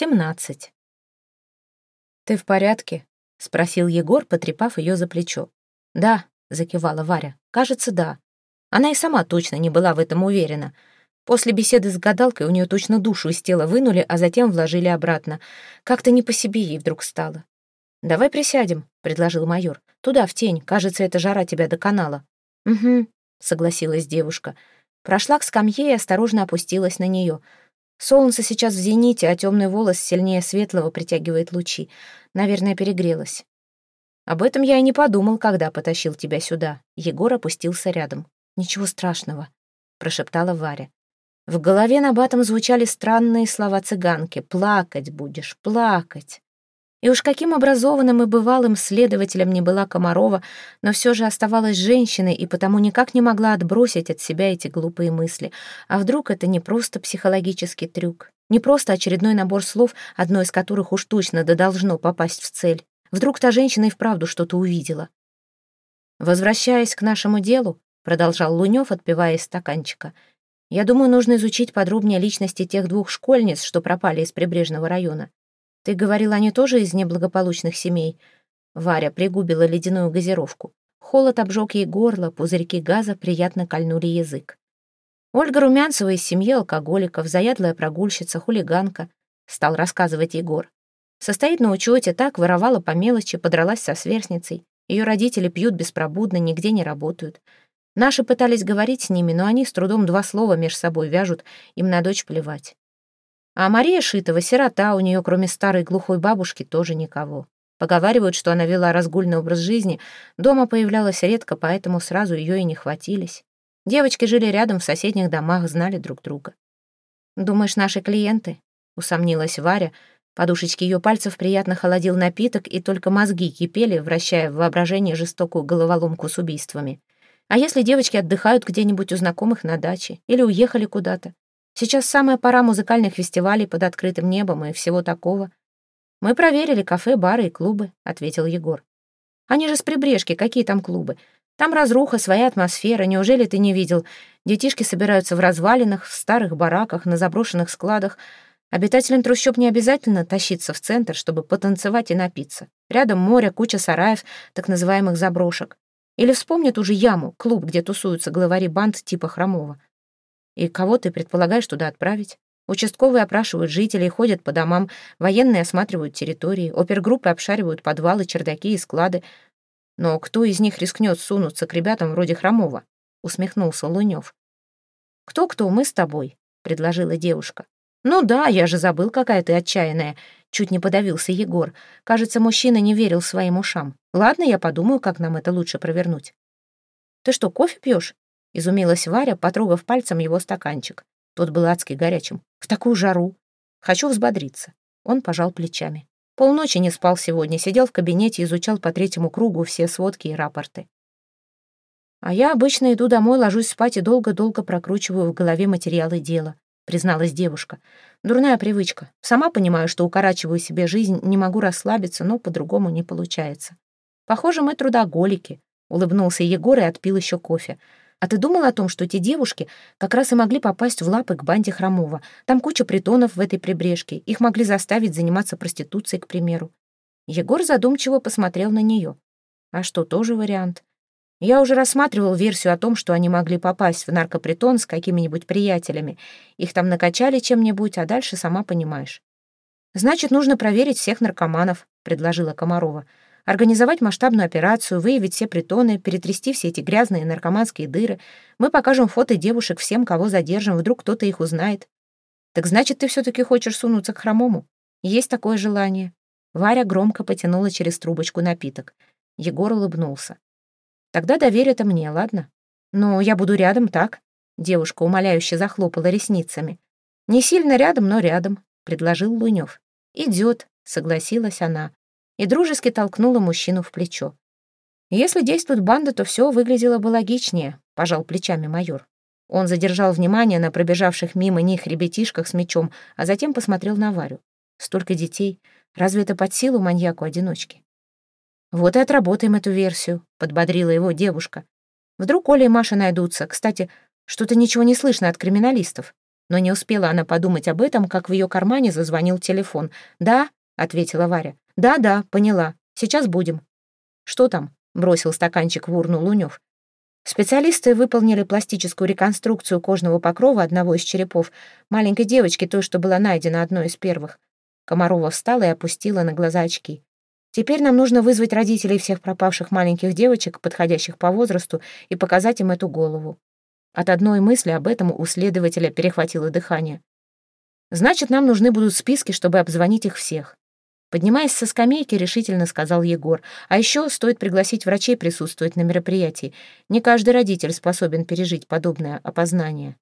17. «Ты в порядке?» — спросил Егор, потрепав ее за плечо. «Да», — закивала Варя, — «кажется, да». Она и сама точно не была в этом уверена. После беседы с гадалкой у нее точно душу из тела вынули, а затем вложили обратно. Как-то не по себе ей вдруг стало. «Давай присядем», — предложил майор. «Туда, в тень. Кажется, эта жара тебя до канала». «Угу», — согласилась девушка. Прошла к скамье и осторожно опустилась на нее — Солнце сейчас в зените, а темный волос сильнее светлого притягивает лучи. Наверное, перегрелась. Об этом я и не подумал, когда потащил тебя сюда. Егор опустился рядом. Ничего страшного, прошептала Варя. В голове на батом звучали странные слова цыганки. «Плакать будешь, плакать». И уж каким образованным и бывалым следователем не была Комарова, но все же оставалась женщиной и потому никак не могла отбросить от себя эти глупые мысли. А вдруг это не просто психологический трюк, не просто очередной набор слов, одно из которых уж точно да должно попасть в цель. Вдруг та женщина и вправду что-то увидела. «Возвращаясь к нашему делу», — продолжал Лунёв, отпивая из стаканчика, «я думаю, нужно изучить подробнее личности тех двух школьниц, что пропали из прибрежного района. Ты говорил, они тоже из неблагополучных семей?» Варя пригубила ледяную газировку. Холод обжег ей горло, пузырьки газа приятно кольнули язык. Ольга Румянцева из семьи алкоголиков, заядлая прогульщица, хулиганка, стал рассказывать Егор. Состоит на учете, так, воровала по мелочи, подралась со сверстницей. Ее родители пьют беспробудно, нигде не работают. Наши пытались говорить с ними, но они с трудом два слова меж собой вяжут, им на дочь плевать. А Мария Шитова — сирота, у нее кроме старой глухой бабушки тоже никого. Поговаривают, что она вела разгульный образ жизни, дома появлялась редко, поэтому сразу ее и не хватились. Девочки жили рядом в соседних домах, знали друг друга. «Думаешь, наши клиенты?» — усомнилась Варя. Подушечки ее пальцев приятно холодил напиток, и только мозги кипели, вращая в воображении жестокую головоломку с убийствами. А если девочки отдыхают где-нибудь у знакомых на даче или уехали куда-то? Сейчас самая пора музыкальных фестивалей под открытым небом и всего такого. Мы проверили кафе, бары и клубы, ответил Егор. Они же с прибрежки, какие там клубы? Там разруха, своя атмосфера, неужели ты не видел? Детишки собираются в развалинах, в старых бараках, на заброшенных складах. Обитателям трущоб не обязательно тащиться в центр, чтобы потанцевать и напиться. Рядом море, куча сараев, так называемых заброшек. Или вспомнят уже яму, клуб, где тусуются главари банд типа Хромова. И кого ты предполагаешь туда отправить? Участковые опрашивают жителей, ходят по домам, военные осматривают территории, опергруппы обшаривают подвалы, чердаки и склады. Но кто из них рискнет сунуться к ребятам вроде Хромова? Усмехнулся Лунев. «Кто-кто, мы с тобой», — предложила девушка. «Ну да, я же забыл, какая ты отчаянная», — чуть не подавился Егор. Кажется, мужчина не верил своим ушам. «Ладно, я подумаю, как нам это лучше провернуть». «Ты что, кофе пьешь? Изумилась Варя, потрогав пальцем его стаканчик. Тот был адски горячим. В такую жару. Хочу взбодриться. Он пожал плечами. Полночи не спал сегодня, сидел в кабинете, изучал по третьему кругу все сводки и рапорты. А я обычно иду домой, ложусь спать и долго-долго прокручиваю в голове материалы дела, призналась девушка. Дурная привычка. Сама понимаю, что укорачиваю себе жизнь, не могу расслабиться, но по-другому не получается. Похоже, мы трудоголики, улыбнулся Егор и отпил еще кофе. А ты думал о том, что эти девушки как раз и могли попасть в лапы к банде Хромова? Там куча притонов в этой прибрежке. Их могли заставить заниматься проституцией, к примеру. Егор задумчиво посмотрел на нее. А что, тоже вариант? Я уже рассматривал версию о том, что они могли попасть в наркопритон с какими-нибудь приятелями. Их там накачали чем-нибудь, а дальше сама понимаешь. «Значит, нужно проверить всех наркоманов», — предложила Комарова организовать масштабную операцию, выявить все притоны, перетрясти все эти грязные наркоманские дыры. Мы покажем фото девушек всем, кого задержим, вдруг кто-то их узнает. Так значит, ты все-таки хочешь сунуться к хромому? Есть такое желание. Варя громко потянула через трубочку напиток. Егор улыбнулся. Тогда доверь это мне, ладно? Но я буду рядом, так? Девушка умоляюще захлопала ресницами. Не сильно рядом, но рядом, предложил Лунев. Идет, согласилась она и дружески толкнула мужчину в плечо. «Если действует банда, то все выглядело бы логичнее», — пожал плечами майор. Он задержал внимание на пробежавших мимо них ребятишках с мечом, а затем посмотрел на Варю. Столько детей. Разве это под силу маньяку-одиночке? «Вот и отработаем эту версию», — подбодрила его девушка. «Вдруг Оля и Маша найдутся. Кстати, что-то ничего не слышно от криминалистов. Но не успела она подумать об этом, как в ее кармане зазвонил телефон. «Да», — ответила Варя. «Да-да, поняла. Сейчас будем». «Что там?» — бросил стаканчик в урну Лунев. Специалисты выполнили пластическую реконструкцию кожного покрова одного из черепов маленькой девочки, той, что была найдена одной из первых. Комарова встала и опустила на глаза очки. «Теперь нам нужно вызвать родителей всех пропавших маленьких девочек, подходящих по возрасту, и показать им эту голову». От одной мысли об этом у следователя перехватило дыхание. «Значит, нам нужны будут списки, чтобы обзвонить их всех». Поднимаясь со скамейки, решительно сказал Егор. «А еще стоит пригласить врачей присутствовать на мероприятии. Не каждый родитель способен пережить подобное опознание».